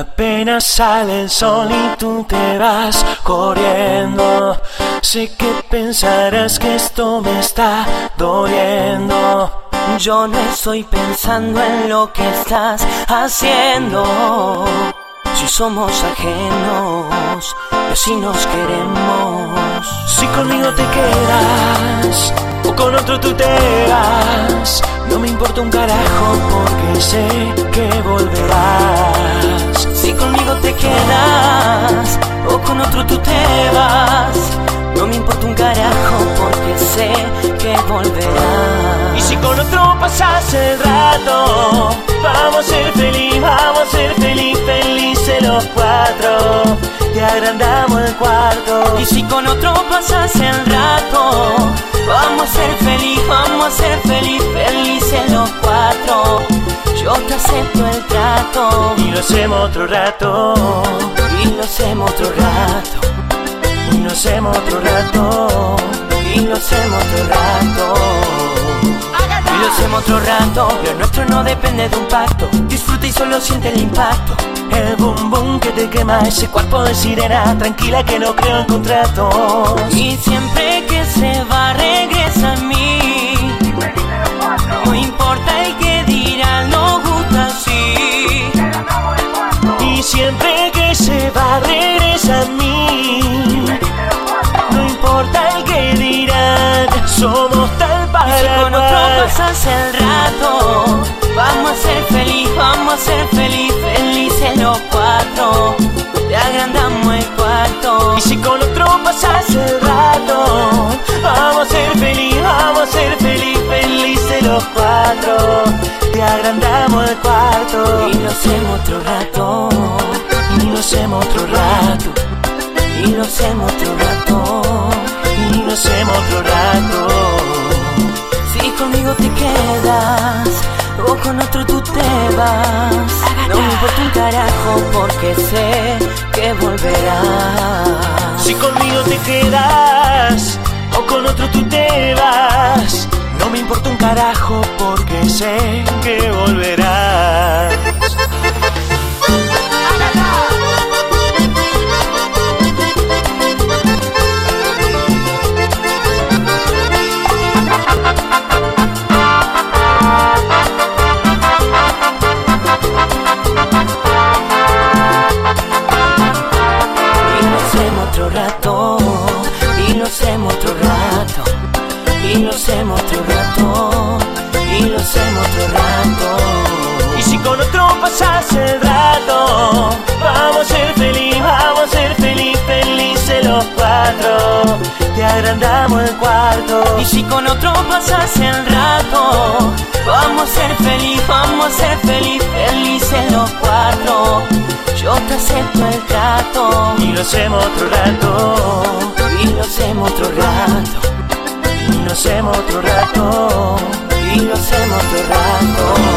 Apenas sale el sol y tú te vas corriendo. Sé que pensarás que esto me está doliendo. Yo no estoy pensando en lo que estás haciendo. Si somos ajenos, si nos queremos. Si conmigo te quedas o con otro tú te vas, no me importa un carajo porque sé que volverás. Si conmigo te quedas o con otro tú te vas, no me importa un carajo porque sé que volverás. Y si con otro pasas el rato, vamos a ser feliz, vamos a ser feliz, felices los cuatro. Y agrandamos el cuarto. Y si con otro pasas el rato, vamos a ser feliz, acepto el trato. Y lo hacemos otro rato. Y lo hacemos otro rato. Y lo hacemos otro rato. Y lo hacemos otro rato. Y lo hacemos otro rato. Lo nuestro no depende de un pacto. Disfruta y solo siente el impacto. El boom boom que te quema ese cuerpo de sirena. Tranquila que no creo en contratos. Y siempre ser feliz, felices los cuatro. Te agrandamos el cuarto. Y si con otro pasas el rato, vamos a ser feliz, vamos a ser feliz, felices los cuatro. Te agrandamos el cuarto Y lo hacemos otro rato. y lo hacemos otro rato Y lo hacemos otro rato. y lo hacemos otro rato. Porque sé que volverás. Si conmigo te quedas o con otro tú te vas, no me importa un carajo porque sé que volverás. Y lo hacemos otro rato. Y lo hacemos otro rato. Y lo hacemos otro rato. Y si con otro pasas el rato, vamos a ser feliz, vamos a ser feliz, felices los cuatro. Te agrandamos el cuarto Y si con otro pasas el rato, vamos a ser feliz, vamos a ser feliz, felices los cuatro. Yo te acepto el trato y lo hacemos otro rato. Hacemos otro rato. y lo hacemos otro rato.